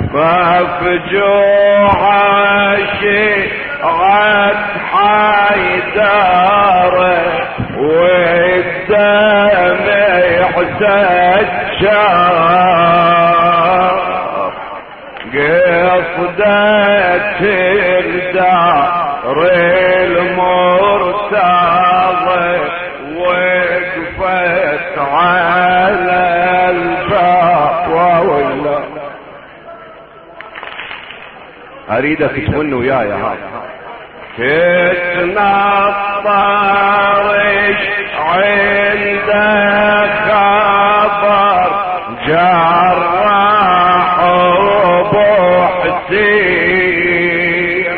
مفجوع شيعت حيدر والدمع سجار اريدك تكون وياي ها. تتنطرش عند خبر جراح حسين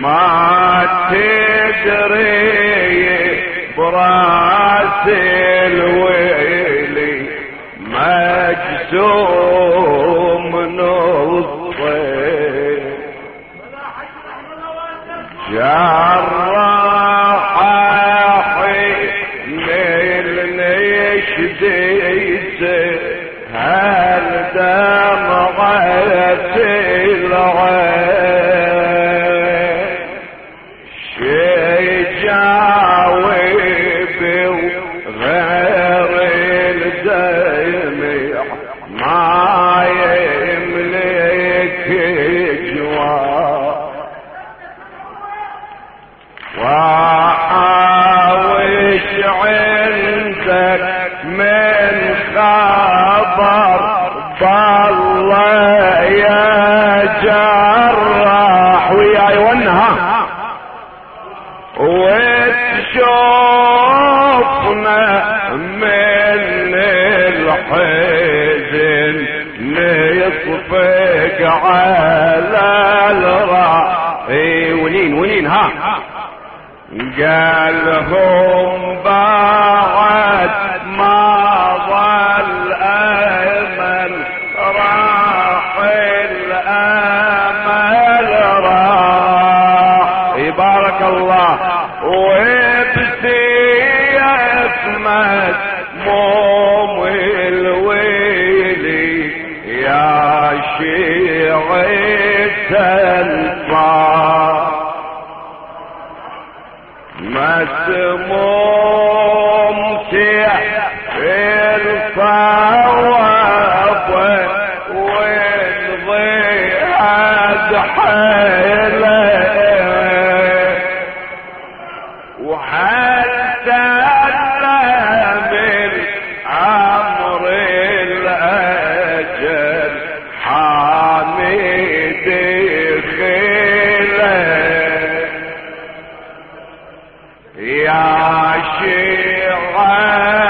ما تدري براس الويلي مجسوم جراح عندك من خبر بالله يا جراح. وياي ونها وتشوفنا من الحزن نصفق على الرأي. ونين ونين ها. قالهم بعد ما ظل أمل راح الأمل راح. بارك الله. وبسيف مسموم الويلي يا شيعة مسموم يا شيعنا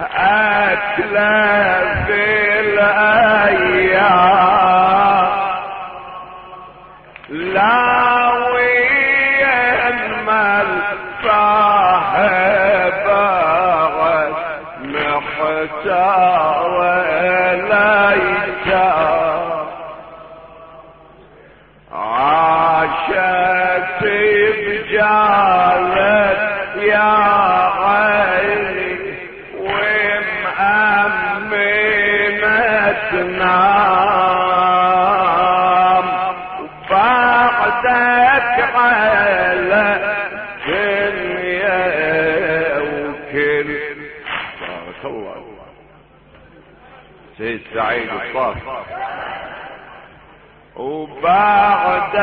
أكلة في الأيام لا ويما الصاحب محتاج حسارة ليتا عاشت بجالت ومأمنت نام بعدك على دنيا وكل. بارك الله. سيد سعيد الصافي. وبعدك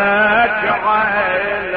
عيل